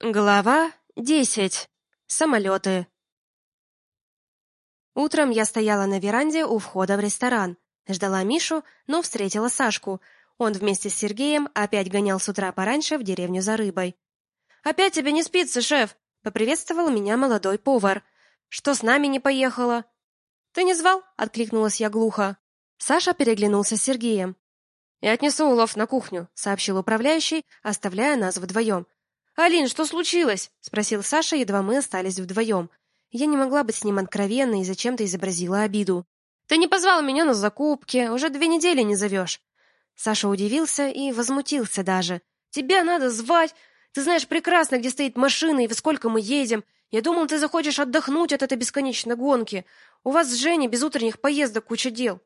Глава десять. Самолеты. Утром я стояла на веранде у входа в ресторан. Ждала Мишу, но встретила Сашку. Он вместе с Сергеем опять гонял с утра пораньше в деревню за рыбой. «Опять тебе не спится, шеф!» — поприветствовал меня молодой повар. «Что с нами не поехала?» «Ты не звал?» — откликнулась я глухо. Саша переглянулся с Сергеем. «Я отнесу улов на кухню», — сообщил управляющий, оставляя нас вдвоем. «Алин, что случилось?» — спросил Саша, едва мы остались вдвоем. Я не могла быть с ним откровенной и зачем-то изобразила обиду. «Ты не позвал меня на закупки, уже две недели не зовешь». Саша удивился и возмутился даже. «Тебя надо звать! Ты знаешь прекрасно, где стоит машина и во сколько мы едем. Я думал, ты захочешь отдохнуть от этой бесконечной гонки. У вас с Женей без утренних поездок куча дел».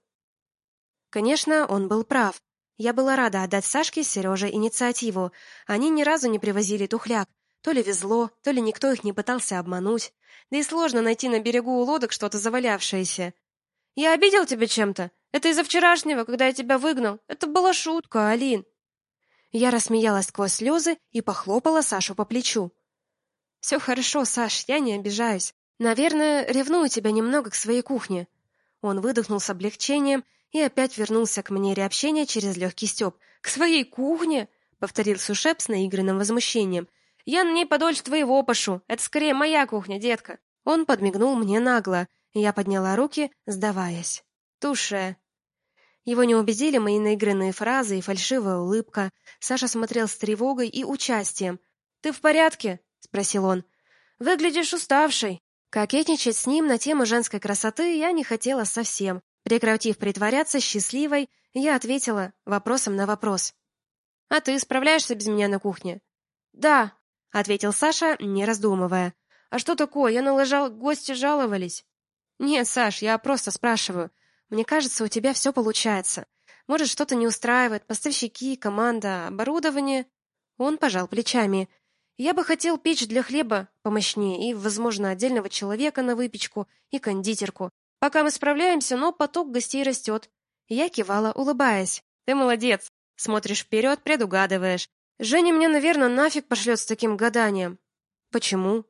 Конечно, он был прав. Я была рада отдать Сашке с Сережей инициативу. Они ни разу не привозили тухляк. То ли везло, то ли никто их не пытался обмануть. Да и сложно найти на берегу у лодок что-то завалявшееся. «Я обидел тебя чем-то? Это из-за вчерашнего, когда я тебя выгнал. Это была шутка, Алин». Я рассмеялась сквозь слезы и похлопала Сашу по плечу. «Все хорошо, Саш, я не обижаюсь. Наверное, ревную тебя немного к своей кухне». Он выдохнул с облегчением и опять вернулся к манере общения через легкий стёб. «К своей кухне?» — повторил Сушеп с наигранным возмущением. «Я на ней подольше твоего пошу. Это скорее моя кухня, детка». Он подмигнул мне нагло, и я подняла руки, сдаваясь. «Туше». Его не убедили мои наигранные фразы и фальшивая улыбка. Саша смотрел с тревогой и участием. «Ты в порядке?» — спросил он. «Выглядишь уставшей». Кокетничать с ним на тему женской красоты я не хотела совсем. Прекратив притворяться счастливой, я ответила вопросом на вопрос. «А ты справляешься без меня на кухне?» «Да», — ответил Саша, не раздумывая. «А что такое? Я налажал, гости жаловались». «Нет, Саш, я просто спрашиваю. Мне кажется, у тебя все получается. Может, что-то не устраивает, поставщики, команда, оборудование?» Он пожал плечами. «Я бы хотел печь для хлеба помощнее и, возможно, отдельного человека на выпечку и кондитерку. Пока мы справляемся, но поток гостей растет. Я кивала, улыбаясь. Ты молодец. Смотришь вперед, предугадываешь. Женя мне, наверное, нафиг пошлет с таким гаданием. Почему?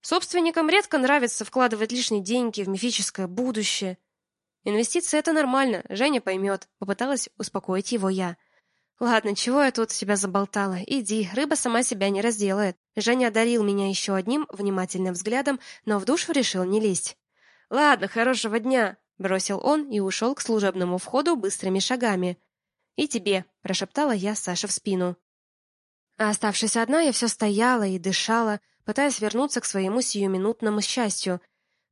Собственникам редко нравится вкладывать лишние деньги в мифическое будущее. Инвестиции — это нормально, Женя поймет. Попыталась успокоить его я. Ладно, чего я тут себя заболтала? Иди, рыба сама себя не разделает. Женя одарил меня еще одним внимательным взглядом, но в душу решил не лезть. Ладно, хорошего дня, бросил он и ушел к служебному входу быстрыми шагами. И тебе, прошептала я Саше в спину. А оставшись одна, я все стояла и дышала, пытаясь вернуться к своему сиюминутному счастью.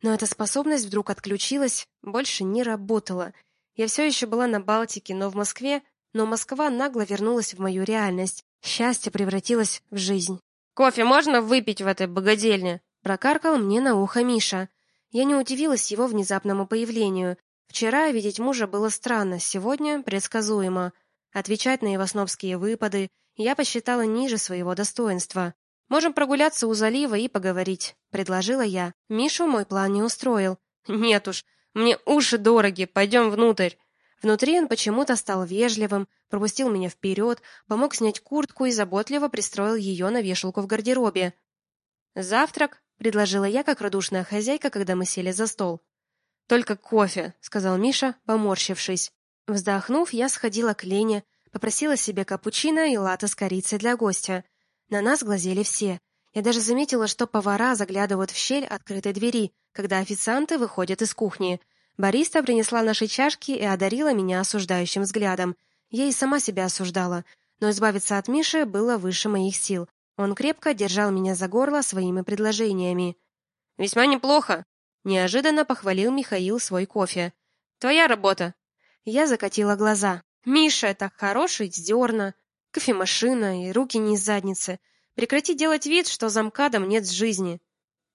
Но эта способность вдруг отключилась, больше не работала. Я все еще была на Балтике, но в Москве, но Москва нагло вернулась в мою реальность. Счастье превратилось в жизнь. Кофе можно выпить в этой богадельне? прокаркал мне на ухо Миша. Я не удивилась его внезапному появлению. Вчера видеть мужа было странно, сегодня предсказуемо. Отвечать на его снобские выпады я посчитала ниже своего достоинства. Можем прогуляться у залива и поговорить, предложила я. Мишу мой план не устроил. Нет уж, мне уши дороги, пойдем внутрь. Внутри он почему-то стал вежливым, пропустил меня вперед, помог снять куртку и заботливо пристроил ее на вешалку в гардеробе. Завтрак предложила я, как радушная хозяйка, когда мы сели за стол. Только кофе, сказал Миша, поморщившись. Вздохнув, я сходила к Лене, попросила себе капучино и латте с корицей для гостя. На нас глазели все. Я даже заметила, что повара заглядывают в щель открытой двери, когда официанты выходят из кухни. Бариста принесла наши чашки и одарила меня осуждающим взглядом. Я и сама себя осуждала, но избавиться от Миши было выше моих сил. Он крепко держал меня за горло своими предложениями. «Весьма неплохо», — неожиданно похвалил Михаил свой кофе. «Твоя работа». Я закатила глаза. «Миша, это хороший зерна, кофемашина и руки не из задницы. Прекрати делать вид, что замкадом нет с жизни».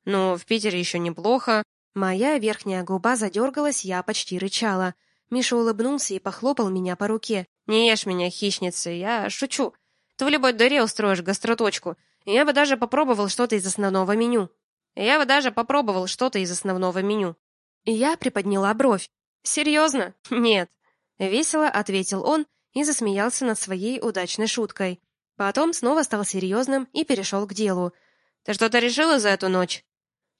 «Ну, в Питере еще неплохо». Моя верхняя губа задергалась, я почти рычала. Миша улыбнулся и похлопал меня по руке. «Не ешь меня, хищница, я шучу. Ты в любой дыре устроишь гастроточку. Я бы даже попробовал что-то из основного меню. Я бы даже попробовал что-то из основного меню. Я приподняла бровь. Серьезно? Нет. Весело ответил он и засмеялся над своей удачной шуткой. Потом снова стал серьезным и перешел к делу. «Ты что-то решила за эту ночь?»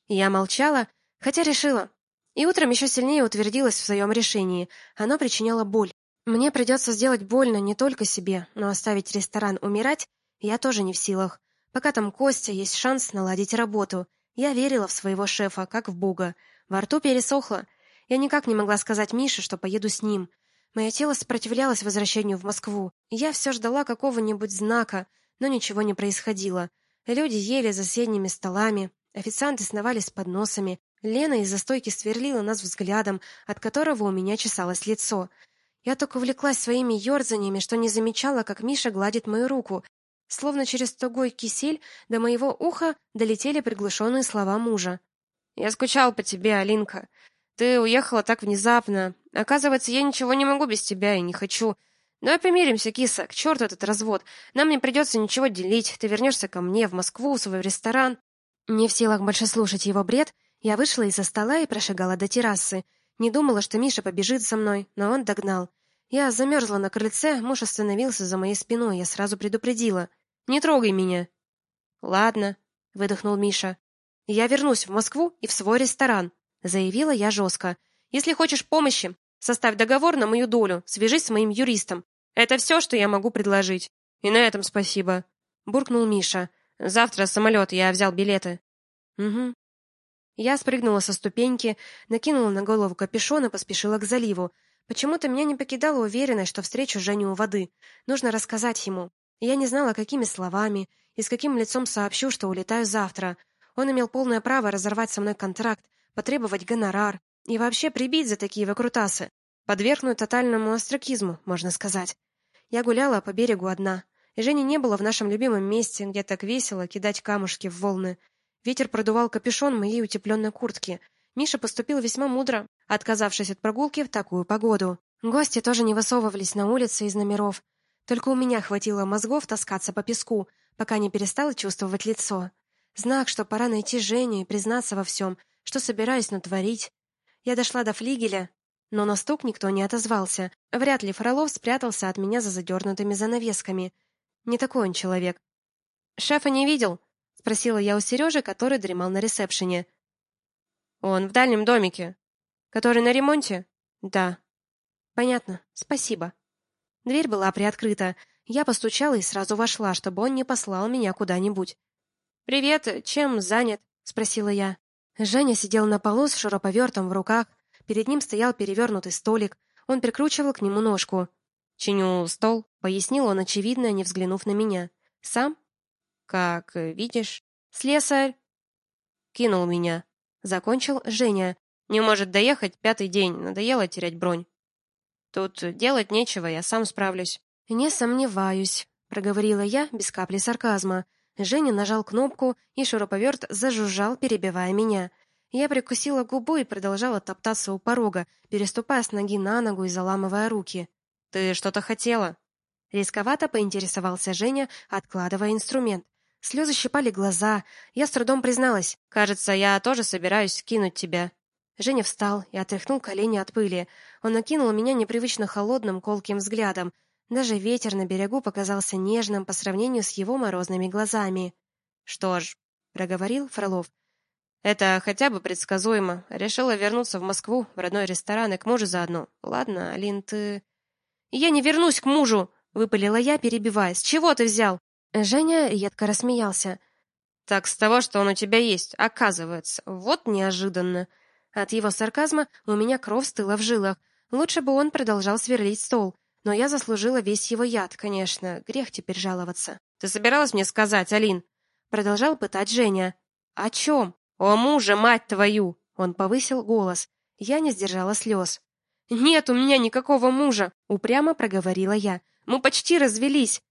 Я молчала, хотя решила. И утром еще сильнее утвердилась в своем решении. Оно причиняло боль. Мне придется сделать больно не только себе, но оставить ресторан умирать я тоже не в силах. Пока там Костя, есть шанс наладить работу. Я верила в своего шефа, как в Бога. Во рту пересохло. Я никак не могла сказать Мише, что поеду с ним. Мое тело сопротивлялось возвращению в Москву. Я все ждала какого-нибудь знака, но ничего не происходило. Люди ели за соседними столами, официанты сновали с подносами. Лена из-за стойки сверлила нас взглядом, от которого у меня чесалось лицо. Я только увлеклась своими ерзаниями, что не замечала, как Миша гладит мою руку. Словно через тугой кисель до моего уха долетели приглушенные слова мужа. «Я скучал по тебе, Алинка. Ты уехала так внезапно. Оказывается, я ничего не могу без тебя и не хочу. Давай помиримся, киса, к черту этот развод. Нам не придется ничего делить. Ты вернешься ко мне, в Москву, в свой ресторан. Не в силах больше слушать его бред, я вышла из-за стола и прошагала до террасы. Не думала, что Миша побежит за мной, но он догнал. Я замерзла на крыльце, муж остановился за моей спиной, я сразу предупредила. «Не трогай меня!» «Ладно», — выдохнул Миша. «Я вернусь в Москву и в свой ресторан», — заявила я жестко. «Если хочешь помощи, составь договор на мою долю, свяжись с моим юристом. Это все, что я могу предложить. И на этом спасибо, буркнул Миша. Завтра самолет, я взял билеты. Угу. Я спрыгнула со ступеньки, накинула на голову капюшон и поспешила к заливу. Почему-то меня не покидала уверенность, что встречу Женю у воды. Нужно рассказать ему. Я не знала, какими словами и с каким лицом сообщу, что улетаю завтра. Он имел полное право разорвать со мной контракт, потребовать гонорар и вообще прибить за такие выкрутасы подвергнуть тотальному остракизму, можно сказать. Я гуляла по берегу одна, и Жени не было в нашем любимом месте, где так весело кидать камушки в волны. Ветер продувал капюшон моей утепленной куртки. Миша поступил весьма мудро, отказавшись от прогулки в такую погоду. Гости тоже не высовывались на улице из номеров. Только у меня хватило мозгов таскаться по песку, пока не перестала чувствовать лицо. Знак, что пора найти Женю и признаться во всем, что собираюсь натворить. Я дошла до флигеля, но на стук никто не отозвался. Вряд ли Фролов спрятался от меня за задернутыми занавесками. Не такой он человек. «Шефа не видел?» — спросила я у Сережи, который дремал на ресепшене. «Он в дальнем домике. Который на ремонте?» «Да». «Понятно. Спасибо». Дверь была приоткрыта. Я постучала и сразу вошла, чтобы он не послал меня куда-нибудь. «Привет, чем занят?» — спросила я. Женя сидел на полу с шуруповертом в руках, Перед ним стоял перевернутый столик. Он прикручивал к нему ножку. «Чиню стол», — пояснил он, очевидно, не взглянув на меня. «Сам?» «Как видишь». «Слесарь?» Кинул меня. Закончил Женя. «Не может доехать пятый день. Надоело терять бронь». «Тут делать нечего, я сам справлюсь». «Не сомневаюсь», — проговорила я без капли сарказма. Женя нажал кнопку, и шуруповерт зажужжал, перебивая меня. Я прикусила губу и продолжала топтаться у порога, переступая с ноги на ногу и заламывая руки. «Ты что-то хотела?» Рисковато поинтересовался Женя, откладывая инструмент. Слезы щипали глаза. Я с трудом призналась. «Кажется, я тоже собираюсь кинуть тебя». Женя встал и отряхнул колени от пыли. Он накинул меня непривычно холодным, колким взглядом. Даже ветер на берегу показался нежным по сравнению с его морозными глазами. «Что ж», — проговорил Фролов, это хотя бы предсказуемо. Решила вернуться в Москву, в родной ресторан и к мужу заодно. Ладно, Алин, ты... Я не вернусь к мужу, выпалила я, перебивая. С чего ты взял? Женя едко рассмеялся. Так с того, что он у тебя есть, оказывается. Вот неожиданно. От его сарказма у меня кровь стыла в жилах. Лучше бы он продолжал сверлить стол, но я заслужила весь его яд, конечно. Грех теперь жаловаться. Ты собиралась мне сказать, Алин? Продолжал пытать Женя. О чем? «О, мужа, мать твою!» Он повысил голос. Я не сдержала слез. «Нет у меня никакого мужа!» Упрямо проговорила я. «Мы почти развелись!»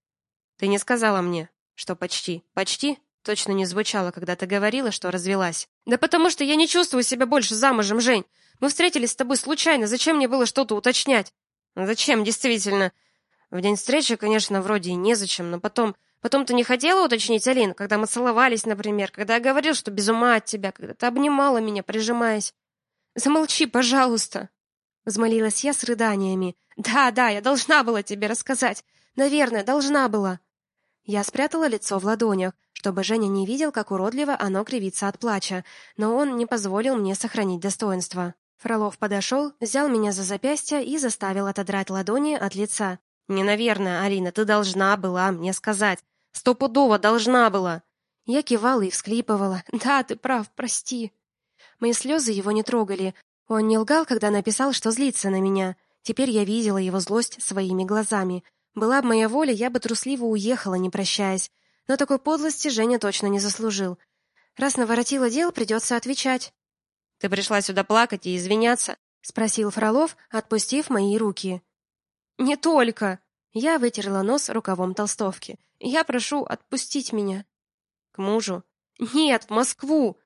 «Ты не сказала мне, что почти. Почти?» Точно не звучало, когда ты говорила, что развелась. «Да потому что я не чувствую себя больше замужем, Жень. Мы встретились с тобой случайно. Зачем мне было что-то уточнять?» «Зачем, действительно?» В день встречи, конечно, вроде и незачем, но потом... Потом ты не хотела уточнить, Алин, когда мы целовались, например, когда я говорил, что без ума от тебя, когда ты обнимала меня, прижимаясь. Замолчи, пожалуйста, взмолилась я с рыданиями. Да, да, я должна была тебе рассказать. Наверное, должна была. Я спрятала лицо в ладонях, чтобы Женя не видел, как уродливо оно кривится от плача, но он не позволил мне сохранить достоинство. Фролов подошел, взял меня за запястье и заставил отодрать ладони от лица. «Не, наверное, Алина, ты должна была мне сказать. Стопудово должна была!» Я кивала и всхлипывала. «Да, ты прав, прости». Мои слезы его не трогали. Он не лгал, когда написал, что злится на меня. Теперь я видела его злость своими глазами. Была бы моя воля, я бы трусливо уехала, не прощаясь. Но такой подлости Женя точно не заслужил. Раз наворотила дел, придется отвечать. «Ты пришла сюда плакать и извиняться?» — спросил Фролов, отпустив мои руки. «Не только!» Я вытерла нос рукавом толстовки. «Я прошу отпустить меня». «К мужу?» «Нет, в Москву!»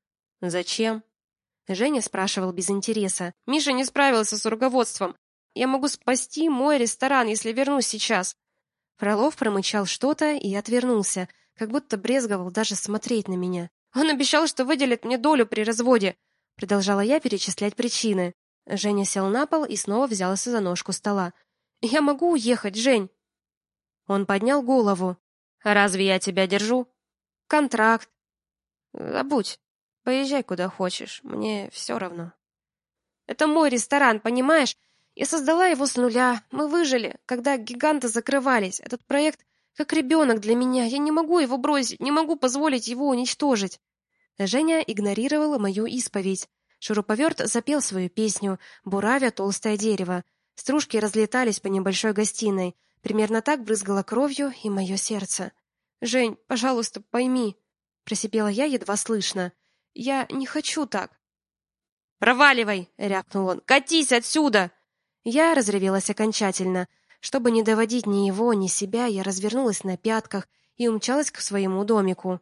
«Зачем?» Женя спрашивал без интереса. «Миша не справился с руководством. Я могу спасти мой ресторан, если вернусь сейчас. Фролов промычал что-то и отвернулся, как будто брезговал даже смотреть на меня. Он обещал, что выделит мне долю при разводе, продолжала я перечислять причины. Женя сел на пол и снова взялся за ножку стола. Я могу уехать, Жень. Он поднял голову. Разве я тебя держу? Контракт. Забудь. Поезжай куда хочешь. Мне все равно. Это мой ресторан, понимаешь? Я создала его с нуля. Мы выжили, когда гиганты закрывались. Этот проект как ребенок для меня. Я не могу его бросить, не могу позволить его уничтожить. Женя игнорировала мою исповедь. Шуруповерт запел свою песню, буравя толстое дерево. Стружки разлетались по небольшой гостиной. Примерно так брызгало кровью и мое сердце. «Жень, пожалуйста, пойми», — просипела я едва слышно. «Я не хочу так». «Проваливай!» — рявкнул он. «Катись отсюда!» Я разревелась окончательно. Чтобы не доводить ни его, ни себя, я развернулась на пятках и умчалась к своему домику.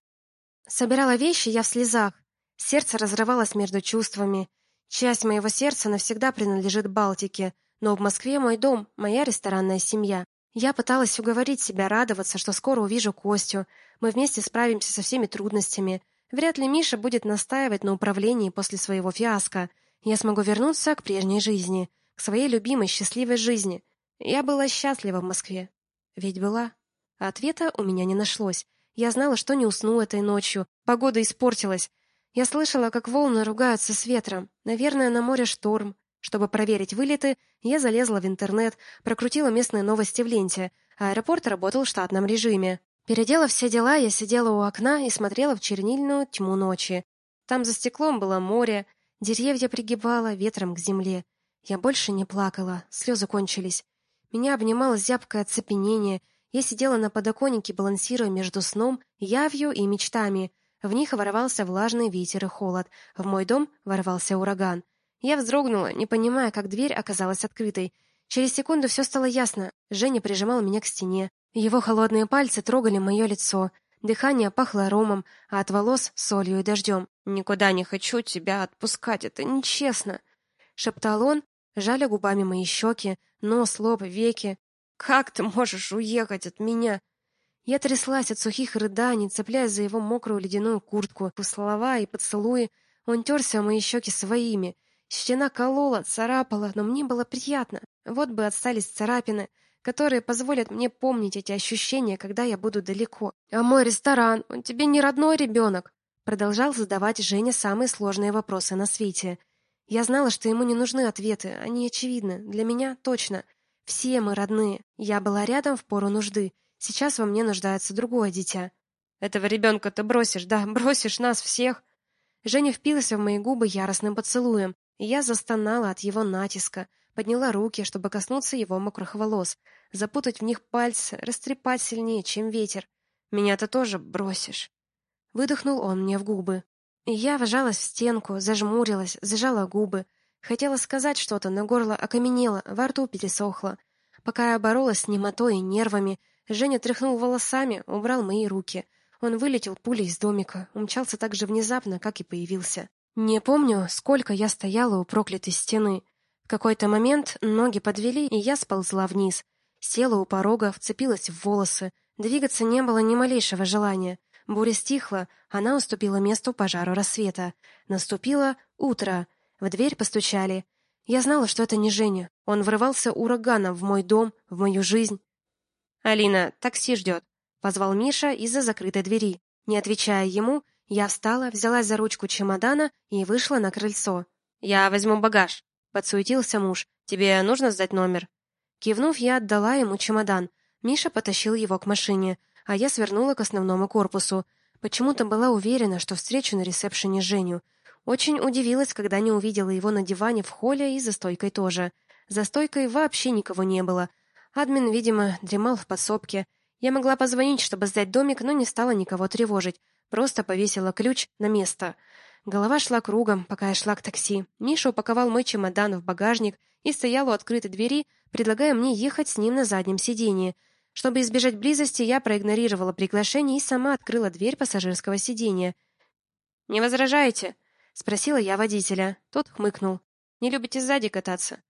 Собирала вещи я в слезах. Сердце разрывалось между чувствами. Часть моего сердца навсегда принадлежит Балтике, но в Москве мой дом, моя ресторанная семья. Я пыталась уговорить себя радоваться, что скоро увижу Костю. Мы вместе справимся со всеми трудностями. Вряд ли Миша будет настаивать на управлении после своего фиаско. Я смогу вернуться к прежней жизни к своей любимой счастливой жизни. Я была счастлива в Москве. Ведь была. Ответа у меня не нашлось. Я знала, что не усну этой ночью. Погода испортилась. Я слышала, как волны ругаются с ветром. Наверное, на море шторм. Чтобы проверить вылеты, я залезла в интернет, прокрутила местные новости в ленте. Аэропорт работал в штатном режиме. Переделав все дела, я сидела у окна и смотрела в чернильную тьму ночи. Там за стеклом было море, деревья пригибало ветром к земле. Я больше не плакала, слезы кончились. Меня обнимало зябкое оцепенение. Я сидела на подоконнике, балансируя между сном, явью и мечтами. В них ворвался влажный ветер и холод. В мой дом ворвался ураган. Я вздрогнула, не понимая, как дверь оказалась открытой. Через секунду все стало ясно. Женя прижимал меня к стене. Его холодные пальцы трогали мое лицо. Дыхание пахло ромом, а от волос — солью и дождем. «Никуда не хочу тебя отпускать, это нечестно», — шептал он, Жали губами мои щеки, нос, лоб, веки. «Как ты можешь уехать от меня?» Я тряслась от сухих рыданий, цепляясь за его мокрую ледяную куртку. Слова и поцелуи. Он терся о мои щеки своими. Стена колола, царапала, но мне было приятно. Вот бы отстались царапины, которые позволят мне помнить эти ощущения, когда я буду далеко. «А мой ресторан, он тебе не родной ребенок?» Продолжал задавать Женя самые сложные вопросы на свете — я знала, что ему не нужны ответы, они очевидны. Для меня точно. Все мы родные. Я была рядом в пору нужды. Сейчас во мне нуждается другое дитя. Этого ребенка ты бросишь, да, бросишь нас всех. Женя впился в мои губы яростным поцелуем, я застонала от его натиска, подняла руки, чтобы коснуться его мокрых волос, запутать в них пальцы, растрепать сильнее, чем ветер. Меня ты тоже бросишь. Выдохнул он мне в губы. Я вжалась в стенку, зажмурилась, зажала губы. Хотела сказать что-то, но горло окаменело, во рту пересохло. Пока я боролась с немотой и нервами, Женя тряхнул волосами, убрал мои руки. Он вылетел пулей из домика, умчался так же внезапно, как и появился. Не помню, сколько я стояла у проклятой стены. В какой-то момент ноги подвели, и я сползла вниз. Села у порога, вцепилась в волосы. Двигаться не было ни малейшего желания. Буря стихла, она уступила месту пожару рассвета. Наступило утро. В дверь постучали. Я знала, что это не Женя. Он врывался ураганом в мой дом, в мою жизнь. «Алина, такси ждет», — позвал Миша из-за закрытой двери. Не отвечая ему, я встала, взялась за ручку чемодана и вышла на крыльцо. «Я возьму багаж», — подсуетился муж. «Тебе нужно сдать номер?» Кивнув, я отдала ему чемодан. Миша потащил его к машине, а я свернула к основному корпусу. Почему-то была уверена, что встречу на ресепшене Женю. Очень удивилась, когда не увидела его на диване в холле и за стойкой тоже. За стойкой вообще никого не было. Админ, видимо, дремал в подсобке. Я могла позвонить, чтобы сдать домик, но не стала никого тревожить. Просто повесила ключ на место. Голова шла кругом, пока я шла к такси. Миша упаковал мой чемодан в багажник и стоял у открытой двери, предлагая мне ехать с ним на заднем сиденье. Чтобы избежать близости, я проигнорировала приглашение и сама открыла дверь пассажирского сиденья. «Не возражаете?» — спросила я водителя. Тот хмыкнул. «Не любите сзади кататься?»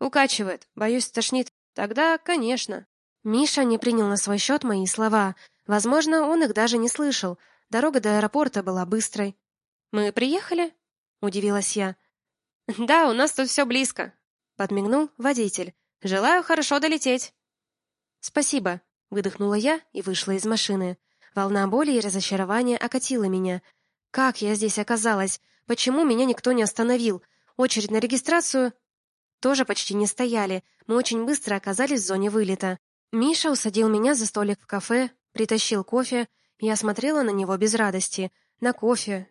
«Укачивает. Боюсь, стошнит. Тогда, конечно». Миша не принял на свой счет мои слова. Возможно, он их даже не слышал. Дорога до аэропорта была быстрой. «Мы приехали?» — удивилась я. «Да, у нас тут все близко», — подмигнул водитель. «Желаю хорошо долететь». «Спасибо», — выдохнула я и вышла из машины. Волна боли и разочарования окатила меня. Как я здесь оказалась? Почему меня никто не остановил? Очередь на регистрацию тоже почти не стояли. Мы очень быстро оказались в зоне вылета. Миша усадил меня за столик в кафе, притащил кофе. Я смотрела на него без радости. На кофе.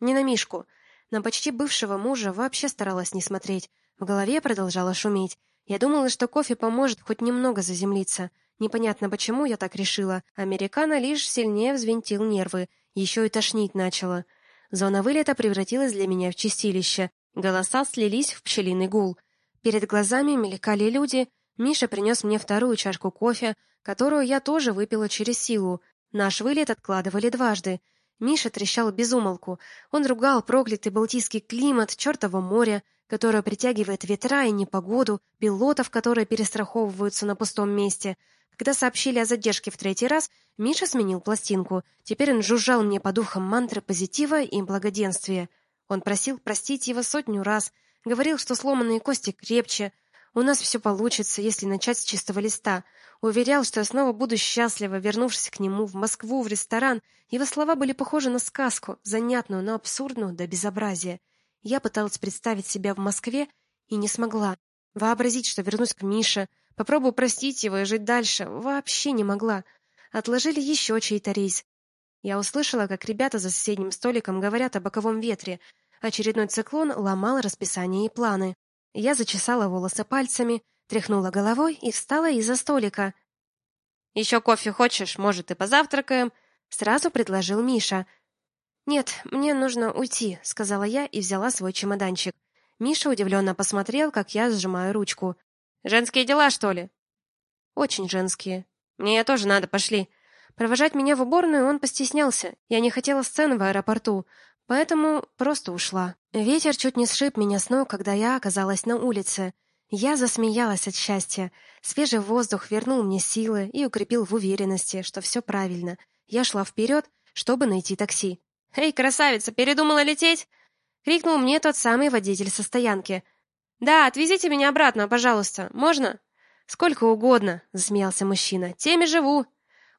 Не на Мишку. На почти бывшего мужа вообще старалась не смотреть. В голове продолжала шуметь. Я думала, что кофе поможет хоть немного заземлиться. Непонятно почему я так решила. Американо лишь сильнее взвинтил нервы. Еще и тошнить начало. Зона вылета превратилась для меня в чистилище. Голоса слились в пчелиный гул. Перед глазами мелькали люди. Миша принес мне вторую чашку кофе, которую я тоже выпила через силу. Наш вылет откладывали дважды. Миша трещал без умолку. Он ругал проклятый балтийский климат, чертово море, которое притягивает ветра и непогоду, пилотов, которые перестраховываются на пустом месте. Когда сообщили о задержке в третий раз, Миша сменил пластинку. Теперь он жужжал мне по духам мантры позитива и благоденствия. Он просил простить его сотню раз — Говорил, что сломанные кости крепче. У нас все получится, если начать с чистого листа. Уверял, что я снова буду счастлива, вернувшись к нему в Москву, в ресторан. Его слова были похожи на сказку, занятную, но абсурдную до безобразия. Я пыталась представить себя в Москве и не смогла. Вообразить, что вернусь к Мише, попробую простить его и жить дальше, вообще не могла. Отложили еще чей-то рейс. Я услышала, как ребята за соседним столиком говорят о боковом ветре, Очередной циклон ломал расписание и планы. Я зачесала волосы пальцами, тряхнула головой и встала из-за столика. «Еще кофе хочешь? Может, и позавтракаем?» — сразу предложил Миша. «Нет, мне нужно уйти», — сказала я и взяла свой чемоданчик. Миша удивленно посмотрел, как я сжимаю ручку. «Женские дела, что ли?» «Очень женские. Мне тоже надо, пошли». Провожать меня в уборную он постеснялся. Я не хотела сцены в аэропорту. Поэтому просто ушла. Ветер чуть не сшиб меня с ног, когда я оказалась на улице. Я засмеялась от счастья. Свежий воздух вернул мне силы и укрепил в уверенности, что все правильно. Я шла вперед, чтобы найти такси. «Эй, красавица, передумала лететь?» — крикнул мне тот самый водитель со стоянки. «Да, отвезите меня обратно, пожалуйста. Можно?» «Сколько угодно», — засмеялся мужчина. «Теми живу».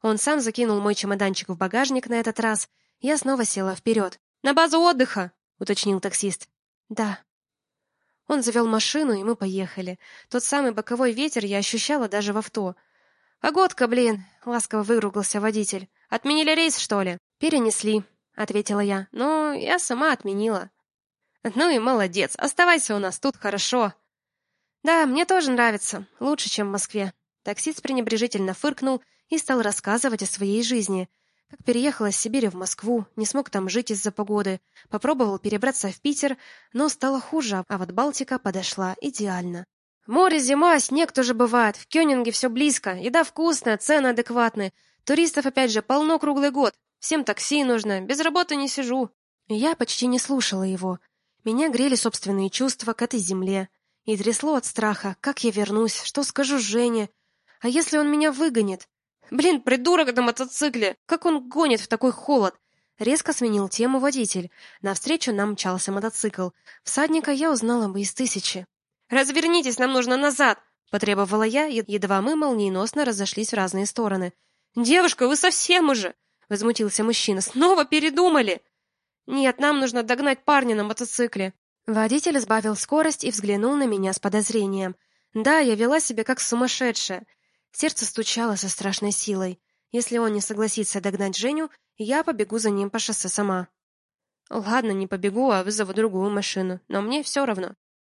Он сам закинул мой чемоданчик в багажник на этот раз. Я снова села вперед. «На базу отдыха!» — уточнил таксист. «Да». Он завел машину, и мы поехали. Тот самый боковой ветер я ощущала даже в авто. «Погодка, блин!» — ласково выругался водитель. «Отменили рейс, что ли?» «Перенесли», — ответила я. «Но я сама отменила». «Ну и молодец. Оставайся у нас, тут хорошо». «Да, мне тоже нравится. Лучше, чем в Москве». Таксист пренебрежительно фыркнул и стал рассказывать о своей жизни — как переехала из Сибири в Москву, не смог там жить из-за погоды, попробовал перебраться в Питер, но стало хуже, а вот Балтика подошла идеально. Море, зима, снег тоже бывает, в Кёнинге все близко, еда вкусная, цены адекватные, туристов опять же полно круглый год, всем такси нужно, без работы не сижу. Я почти не слушала его. Меня грели собственные чувства к этой земле. И трясло от страха, как я вернусь, что скажу Жене. А если он меня выгонит? Блин, придурок на мотоцикле! Как он гонит в такой холод? Резко сменил тему водитель. Навстречу нам мчался мотоцикл. Всадника я узнала бы из тысячи. «Развернитесь, нам нужно назад!» — потребовала я, едва мы молниеносно разошлись в разные стороны. Девушка, вы совсем уже, возмутился мужчина. Снова передумали? Нет, нам нужно догнать парня на мотоцикле. Водитель сбавил скорость и взглянул на меня с подозрением. Да, я вела себя как сумасшедшая. Сердце стучало со страшной силой. Если он не согласится догнать Женю, я побегу за ним по шоссе сама. Ладно, не побегу, а вызову другую машину, но мне все равно.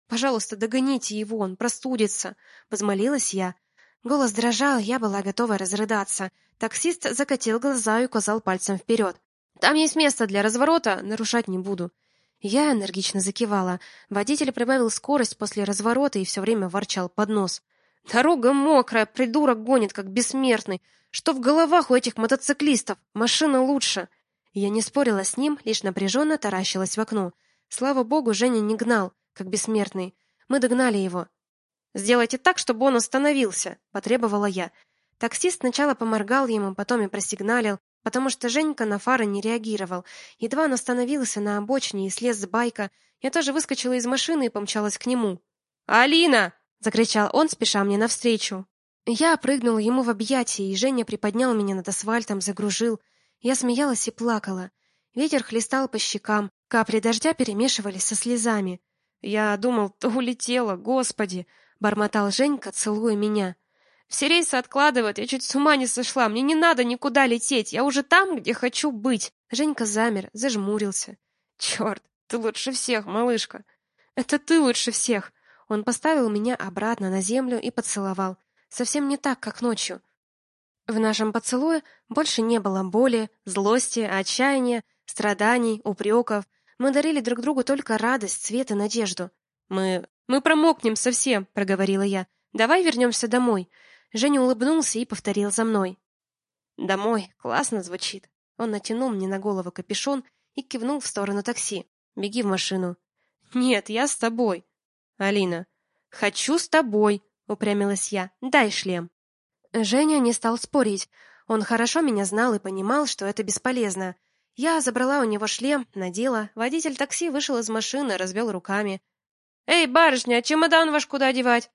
Пожалуйста, догоните его, он простудится, возмолилась я. Голос дрожал, я была готова разрыдаться. Таксист закатил глаза и указал пальцем вперед. Там есть место для разворота, нарушать не буду. Я энергично закивала. Водитель прибавил скорость после разворота и все время ворчал под нос. Дорога мокрая, придурок гонит как бессмертный. Что в головах у этих мотоциклистов? Машина лучше. Я не спорила с ним, лишь напряженно таращилась в окно. Слава богу, Женя не гнал, как бессмертный. Мы догнали его. Сделайте так, чтобы он остановился, потребовала я. Таксист сначала поморгал ему, потом и просигналил, потому что Женька на фары не реагировал. Едва он остановился на обочине и слез с байка, я тоже выскочила из машины и помчалась к нему. «Алина!» — закричал он, спеша мне навстречу. Я прыгнула ему в объятия, и Женя приподнял меня над асфальтом, загружил. Я смеялась и плакала. Ветер хлестал по щекам, капли дождя перемешивались со слезами. Я думал, ты улетела, господи, бормотал Женька, целуя меня. Все рейсы откладывают, я чуть с ума не сошла. Мне не надо никуда лететь, я уже там, где хочу быть. Женька замер, зажмурился. Черт, ты лучше всех, малышка. Это ты лучше всех. Он поставил меня обратно на землю и поцеловал. Совсем не так, как ночью. В нашем поцелуе больше не было боли, злости, отчаяния, страданий, упреков. Мы дарили друг другу только радость, свет и надежду. Мы мы промокнем совсем, проговорила я. Давай вернемся домой. Женя улыбнулся и повторил за мной. Домой, классно звучит. Он натянул мне на голову капюшон и кивнул в сторону такси. Беги в машину. Нет, я с тобой. Алина. Хочу с тобой, упрямилась я. Дай шлем. Женя не стал спорить. Он хорошо меня знал и понимал, что это бесполезно. Я забрала у него шлем, надела. Водитель такси вышел из машины, развел руками. Эй, барышня, чемодан ваш куда девать?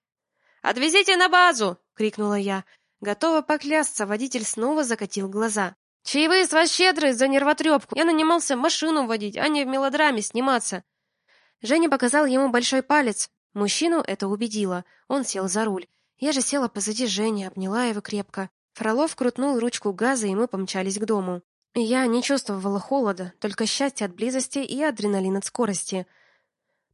Отвезите на базу, крикнула я. Готова поклясться, водитель снова закатил глаза. Чаевые с вас щедрые за нервотрепку. Я нанимался машину водить, а не в мелодраме сниматься. Женя показал ему большой палец. Мужчину это убедило. Он сел за руль. Я же села позади Жени, обняла его крепко. Фролов крутнул ручку газа, и мы помчались к дому. Я не чувствовала холода, только счастье от близости и адреналин от скорости.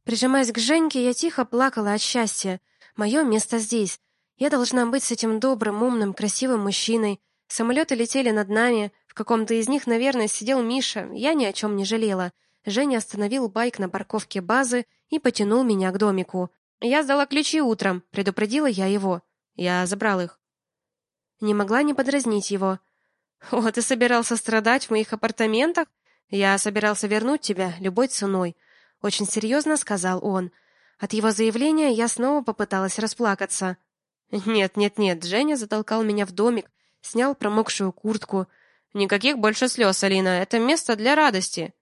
Прижимаясь к Женьке, я тихо плакала от счастья. Мое место здесь. Я должна быть с этим добрым, умным, красивым мужчиной. Самолеты летели над нами. В каком-то из них, наверное, сидел Миша. Я ни о чем не жалела. Женя остановил байк на парковке базы и потянул меня к домику. Я сдала ключи утром, предупредила я его. Я забрал их. Не могла не подразнить его. "О, ты собирался страдать в моих апартаментах? Я собирался вернуть тебя любой ценой", очень серьезно сказал он. От его заявления я снова попыталась расплакаться. Нет, нет, нет, Женя затолкал меня в домик, снял промокшую куртку. Никаких больше слез, Алина, это место для радости.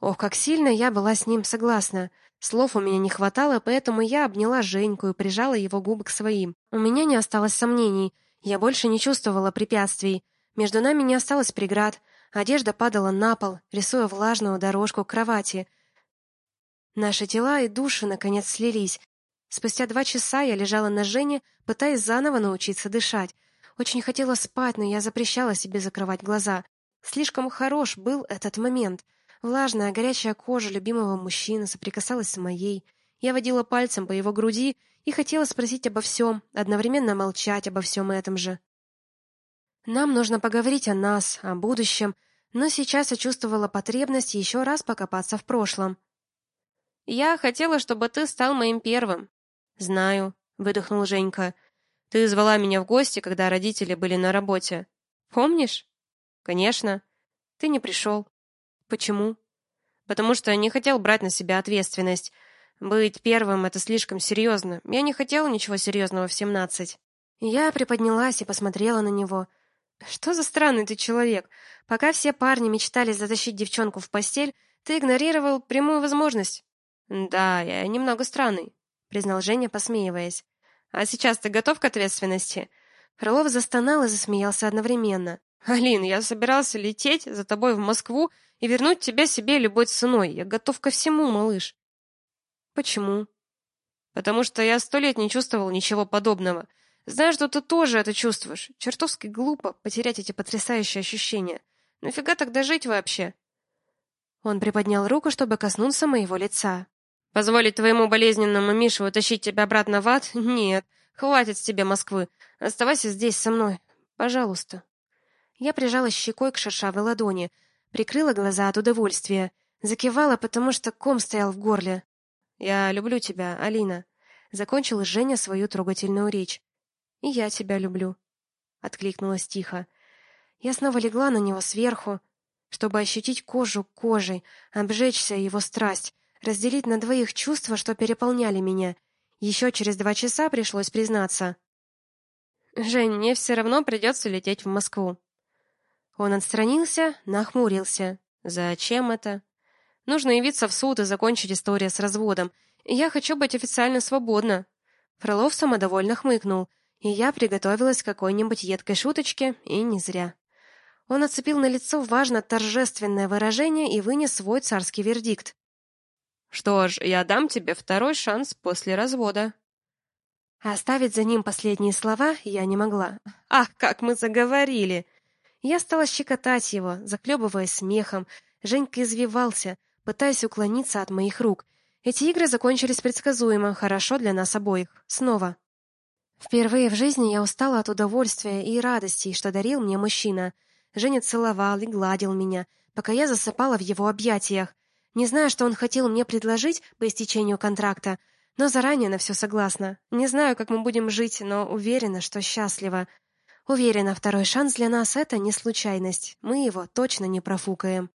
Ох, как сильно я была с ним согласна. Слов у меня не хватало, поэтому я обняла Женьку и прижала его губы к своим. У меня не осталось сомнений. Я больше не чувствовала препятствий. Между нами не осталось преград. Одежда падала на пол, рисуя влажную дорожку к кровати. Наши тела и души наконец слились. Спустя два часа я лежала на Жене, пытаясь заново научиться дышать. Очень хотела спать, но я запрещала себе закрывать глаза. Слишком хорош был этот момент. Влажная, горячая кожа любимого мужчины соприкасалась с моей. Я водила пальцем по его груди и хотела спросить обо всем, одновременно молчать обо всем этом же. Нам нужно поговорить о нас, о будущем, но сейчас я чувствовала потребность еще раз покопаться в прошлом. Я хотела, чтобы ты стал моим первым. Знаю, выдохнул Женька. Ты звала меня в гости, когда родители были на работе. Помнишь? Конечно. Ты не пришел. Почему? Потому что не хотел брать на себя ответственность. Быть первым это слишком серьезно. Я не хотел ничего серьезного в семнадцать. Я приподнялась и посмотрела на него. Что за странный ты человек? Пока все парни мечтали затащить девчонку в постель, ты игнорировал прямую возможность. Да, я немного странный, признал Женя, посмеиваясь. А сейчас ты готов к ответственности? Фролов застонал и засмеялся одновременно. «Алин, я собирался лететь за тобой в Москву и вернуть тебя себе любой ценой. Я готов ко всему, малыш». «Почему?» «Потому что я сто лет не чувствовал ничего подобного. Знаю, что ты тоже это чувствуешь. Чертовски глупо потерять эти потрясающие ощущения. Нафига тогда жить вообще?» Он приподнял руку, чтобы коснуться моего лица. «Позволить твоему болезненному Мише утащить тебя обратно в ад? Нет. Хватит с тебя Москвы. Оставайся здесь со мной. Пожалуйста». Я прижала щекой к шершавой ладони, прикрыла глаза от удовольствия, закивала, потому что ком стоял в горле. «Я люблю тебя, Алина», — закончила Женя свою трогательную речь. «И я тебя люблю», — откликнулась тихо. Я снова легла на него сверху, чтобы ощутить кожу кожей, обжечься его страсть, разделить на двоих чувства, что переполняли меня. Еще через два часа пришлось признаться. «Жень, мне все равно придется лететь в Москву». Он отстранился, нахмурился. «Зачем это?» «Нужно явиться в суд и закончить историю с разводом. Я хочу быть официально свободна». Фролов самодовольно хмыкнул, и я приготовилась к какой-нибудь едкой шуточке, и не зря. Он оцепил на лицо важно торжественное выражение и вынес свой царский вердикт. «Что ж, я дам тебе второй шанс после развода». Оставить за ним последние слова я не могла. Ах, как мы заговорили! Я стала щекотать его, заклебываясь смехом. Женька извивался, пытаясь уклониться от моих рук. Эти игры закончились предсказуемо, хорошо для нас обоих. Снова. Впервые в жизни я устала от удовольствия и радости, что дарил мне мужчина. Женя целовал и гладил меня, пока я засыпала в его объятиях. Не знаю, что он хотел мне предложить по истечению контракта, но заранее на все согласна. Не знаю, как мы будем жить, но уверена, что счастлива. Уверена, второй шанс для нас — это не случайность. Мы его точно не профукаем.